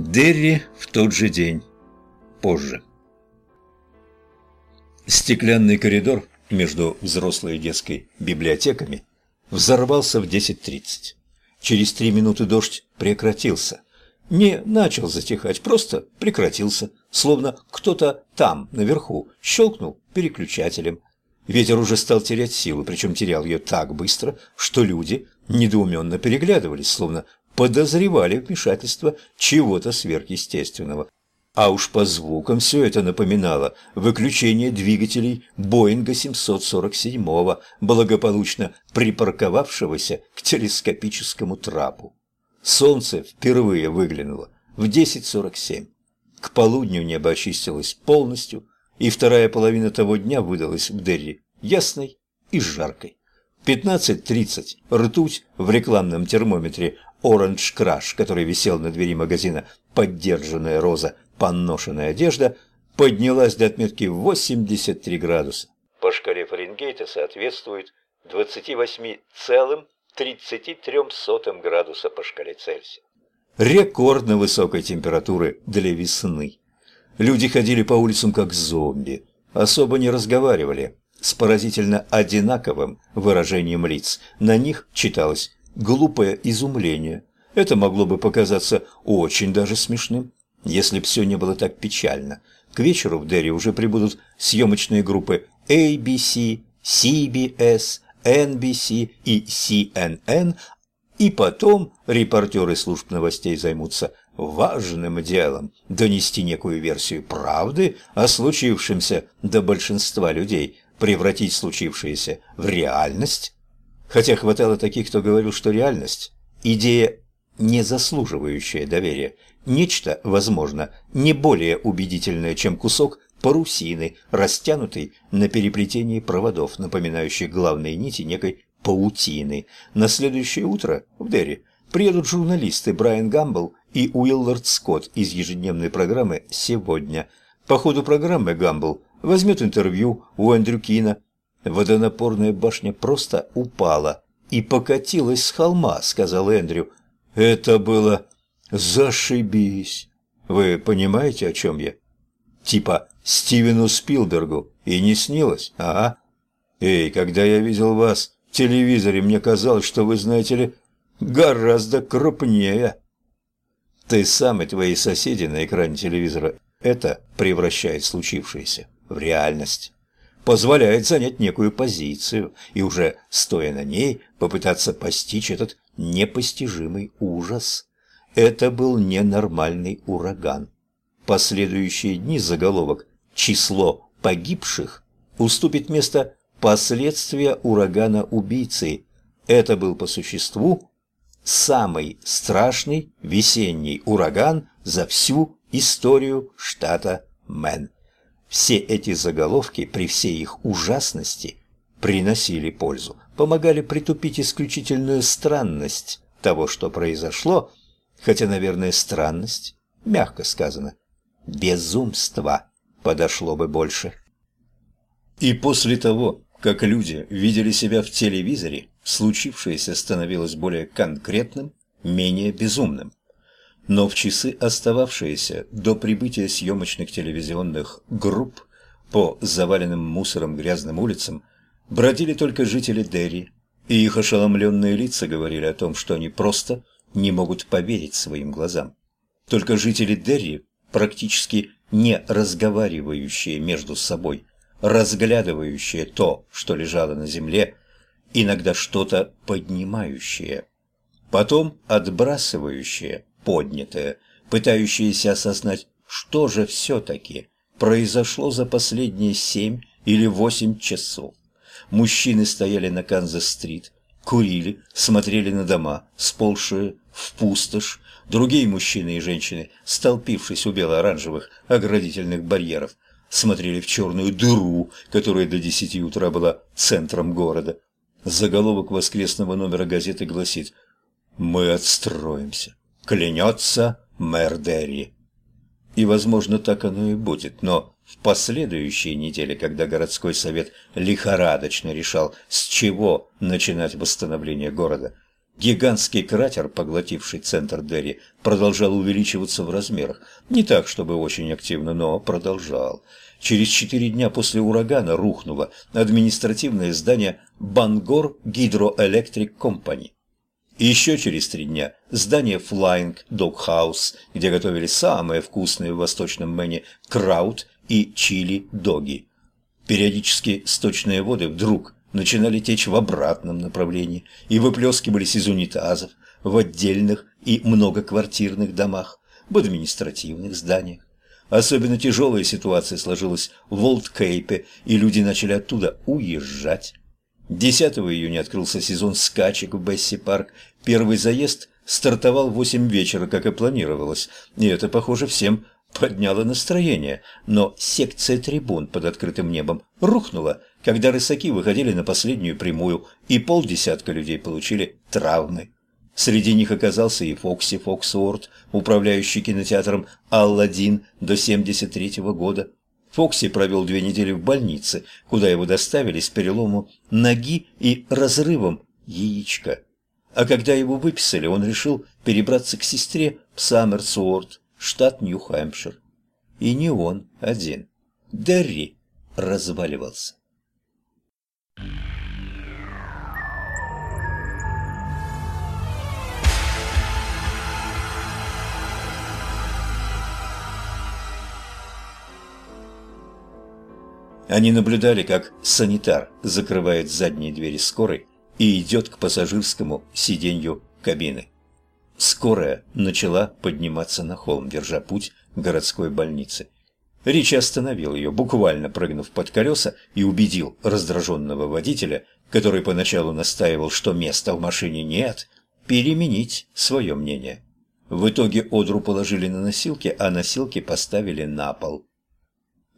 Дерри в тот же день. Позже. Стеклянный коридор между взрослой и детской библиотеками взорвался в 10.30. Через три минуты дождь прекратился. Не начал затихать, просто прекратился, словно кто-то там, наверху, щелкнул переключателем. Ветер уже стал терять силу, причем терял ее так быстро, что люди недоуменно переглядывались, словно подозревали вмешательство чего-то сверхъестественного. А уж по звукам все это напоминало выключение двигателей Боинга 747, благополучно припарковавшегося к телескопическому трапу. Солнце впервые выглянуло в 10.47. К полудню небо очистилось полностью, и вторая половина того дня выдалась в Дерри ясной и жаркой. 15.30 ртуть в рекламном термометре Orange Crush, который висел на двери магазина «Поддержанная роза поношенная одежда поднялась до отметки 83 градуса. По шкале Фаренгейта соответствует 28,33 градуса по шкале Цельсия. Рекордно высокой температуры для весны. Люди ходили по улицам как зомби, особо не разговаривали, с поразительно одинаковым выражением лиц. На них читалось глупое изумление. Это могло бы показаться очень даже смешным. Если б все не было так печально, к вечеру в Дерри уже прибудут съемочные группы ABC, CBS, NBC и CNN, и потом репортеры служб новостей займутся важным делом – донести некую версию правды о случившемся до большинства людей, превратить случившееся в реальность. Хотя хватало таких, кто говорил, что реальность – идея, не заслуживающая доверия – Нечто, возможно, не более убедительное, чем кусок парусины, растянутый на переплетении проводов, напоминающих главные нити некой паутины. На следующее утро в Дерри приедут журналисты Брайан Гамбл и Уиллард Скотт из ежедневной программы «Сегодня». По ходу программы Гамбл возьмет интервью у Эндрю Кина. Водонапорная башня просто упала и покатилась с холма, сказал Эндрю. Это было Зашибись. Вы понимаете, о чем я? Типа Стивену Спилбергу и не снилось, ага. Эй, когда я видел вас в телевизоре, мне казалось, что вы, знаете ли, гораздо крупнее. Ты сам и твои соседи на экране телевизора это превращает случившееся в реальность. Позволяет занять некую позицию и уже, стоя на ней, попытаться постичь этот непостижимый ужас. Это был ненормальный ураган. Последующие дни заголовок «Число погибших» уступит место «Последствия урагана-убийцы». Это был по существу самый страшный весенний ураган за всю историю штата Мэн. Все эти заголовки при всей их ужасности приносили пользу, помогали притупить исключительную странность того, что произошло, хотя, наверное, странность, мягко сказано, безумство подошло бы больше. И после того, как люди видели себя в телевизоре, случившееся становилось более конкретным, менее безумным. Но в часы, остававшиеся до прибытия съемочных телевизионных групп по заваленным мусором грязным улицам, бродили только жители Дерри, и их ошеломленные лица говорили о том, что они просто не могут поверить своим глазам. Только жители Дерри, практически не разговаривающие между собой, разглядывающие то, что лежало на земле, иногда что-то поднимающее, потом отбрасывающее поднятое, пытающиеся осознать, что же все-таки произошло за последние семь или восемь часов. Мужчины стояли на Канзас-стрит, курили, смотрели на дома, сползшие в пустошь. Другие мужчины и женщины, столпившись у бело-оранжевых оградительных барьеров, смотрели в черную дыру, которая до десяти утра была центром города. Заголовок воскресного номера газеты гласит «Мы отстроимся. Клянется мэр Дерри». И, возможно, так оно и будет, но в последующие недели, когда городской совет лихорадочно решал, с чего начинать восстановление города, Гигантский кратер, поглотивший центр Дерри, продолжал увеличиваться в размерах. Не так, чтобы очень активно, но продолжал. Через четыре дня после урагана рухнуло административное здание Бангор Гидроэлектрик Компани. И еще через три дня здание Flying Dog House, где готовили самые вкусные в Восточном Мэне краут и чили-доги. Периодически сточные воды вдруг начинали течь в обратном направлении и выплескивались из унитазов в отдельных и многоквартирных домах, в административных зданиях. Особенно тяжелая ситуация сложилась в Олдкейпе, и люди начали оттуда уезжать. 10 июня открылся сезон скачек в Бесси-парк. Первый заезд стартовал в 8 вечера, как и планировалось, и это, похоже, всем подняло настроение. Но секция трибун под открытым небом рухнула, когда рысаки выходили на последнюю прямую, и полдесятка людей получили травмы. Среди них оказался и Фокси Фоксуорт, управляющий кинотеатром «Алладин» до 73 -го года. Фокси провел две недели в больнице, куда его доставили с переломом ноги и разрывом яичка. А когда его выписали, он решил перебраться к сестре в Саммерсуорт, штат Нью-Хэмпшир. И не он один. Дерри разваливался. Они наблюдали, как санитар закрывает задние двери скорой и идет к пассажирскому сиденью кабины. Скорая начала подниматься на холм, держа путь к городской больнице. Ричи остановил ее, буквально прыгнув под колеса, и убедил раздраженного водителя, который поначалу настаивал, что места в машине нет, переменить свое мнение. В итоге Одру положили на носилки, а носилки поставили на пол.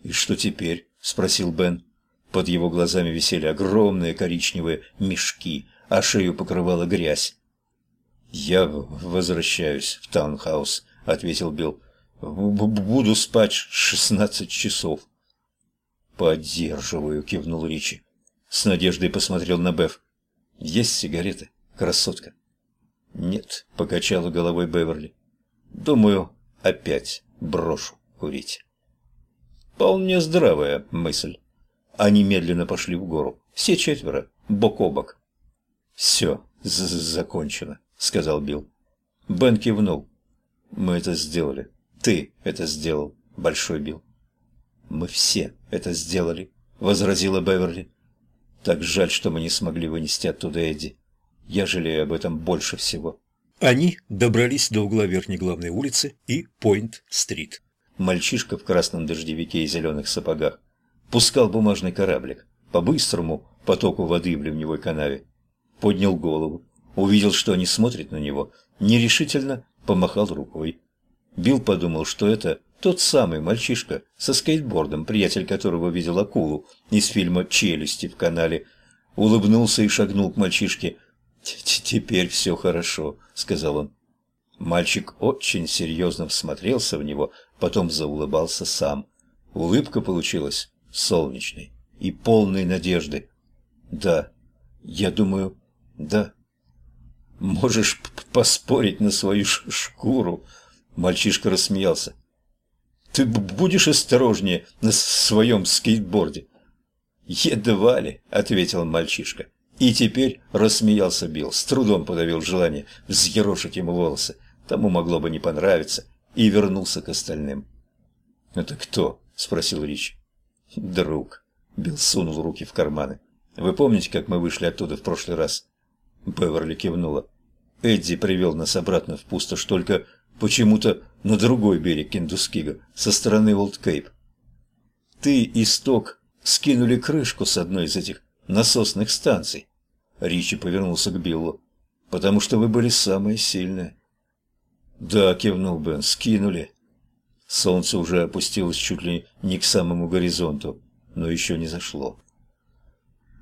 «И что теперь?» – спросил Бен. Под его глазами висели огромные коричневые мешки, а шею покрывала грязь. «Я возвращаюсь в таунхаус», — ответил Билл. «Буду спать шестнадцать часов». «Поддерживаю», — кивнул Ричи. С надеждой посмотрел на Беф. «Есть сигареты, красотка?» «Нет», — покачала головой Беверли. «Думаю, опять брошу курить». Вполне здравая мысль. Они медленно пошли в гору. Все четверо, бок о бок. «Все, закончено», — сказал Билл. Бен кивнул. «Мы это сделали. Ты это сделал, Большой Билл». «Мы все это сделали», — возразила Беверли. «Так жаль, что мы не смогли вынести оттуда Эдди. Я жалею об этом больше всего». Они добрались до угла верхней главной улицы и Пойнт-стрит. Мальчишка в красном дождевике и зеленых сапогах пускал бумажный кораблик по быстрому потоку воды в ливневой канаве. Поднял голову, увидел, что они смотрят на него, нерешительно помахал рукой. Билл подумал, что это тот самый мальчишка со скейтбордом, приятель которого видел акулу из фильма «Челюсти» в канале. Улыбнулся и шагнул к мальчишке. «Теперь все хорошо», — сказал он. Мальчик очень серьезно всмотрелся в него, потом заулыбался сам. Улыбка получилась солнечной и полной надежды. «Да, я думаю, да». «Можешь поспорить на свою шкуру?» Мальчишка рассмеялся. «Ты будешь осторожнее на своем скейтборде?» «Едва ли», — ответил мальчишка. И теперь рассмеялся Билл, с трудом подавил желание взъерошить ему волосы тому могло бы не понравиться, и вернулся к остальным. «Это кто?» – спросил Рич. «Друг». Билл сунул руки в карманы. «Вы помните, как мы вышли оттуда в прошлый раз?» Беверли кивнула. «Эдди привел нас обратно в пустошь, только почему-то на другой берег Киндускига, со стороны Олдкейп. Ты и Сток скинули крышку с одной из этих насосных станций». Ричи повернулся к Биллу. «Потому что вы были самые сильные. «Да», — кивнул Бен, — «скинули». Солнце уже опустилось чуть ли не к самому горизонту, но еще не зашло.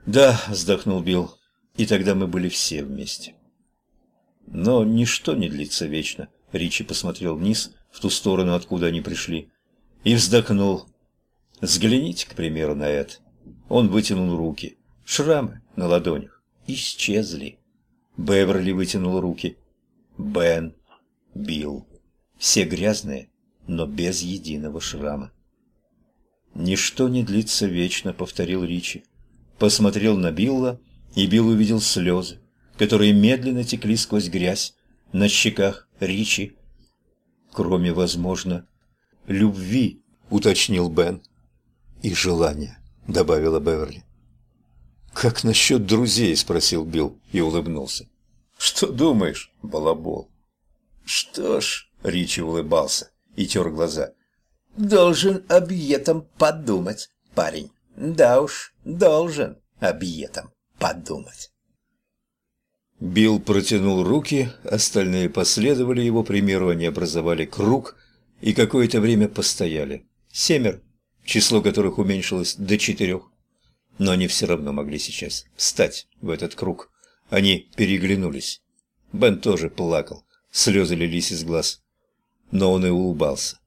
«Да», — вздохнул Билл, — «и тогда мы были все вместе». Но ничто не длится вечно. Ричи посмотрел вниз, в ту сторону, откуда они пришли, и вздохнул. Взгляните, к примеру, на это. Он вытянул руки. Шрамы на ладонях исчезли. Беверли вытянул руки. Бен, Билл. Все грязные, но без единого шрама. «Ничто не длится вечно», — повторил Ричи. Посмотрел на Билла, и Билл увидел слезы, которые медленно текли сквозь грязь на щеках Ричи. «Кроме, возможно, любви», — уточнил Бен. «И желания», — добавила Беверли. «Как насчет друзей?» — спросил Билл и улыбнулся. «Что думаешь, балабол?» «Что ж», — Ричи улыбался и тер глаза, — «должен об этом подумать, парень. Да уж, должен об этом подумать». Билл протянул руки, остальные последовали его примеру, они образовали круг и какое-то время постояли. Семер, число которых уменьшилось до четырех. Но они все равно могли сейчас встать в этот круг. Они переглянулись. Бен тоже плакал, слезы лились из глаз. Но он и улыбался.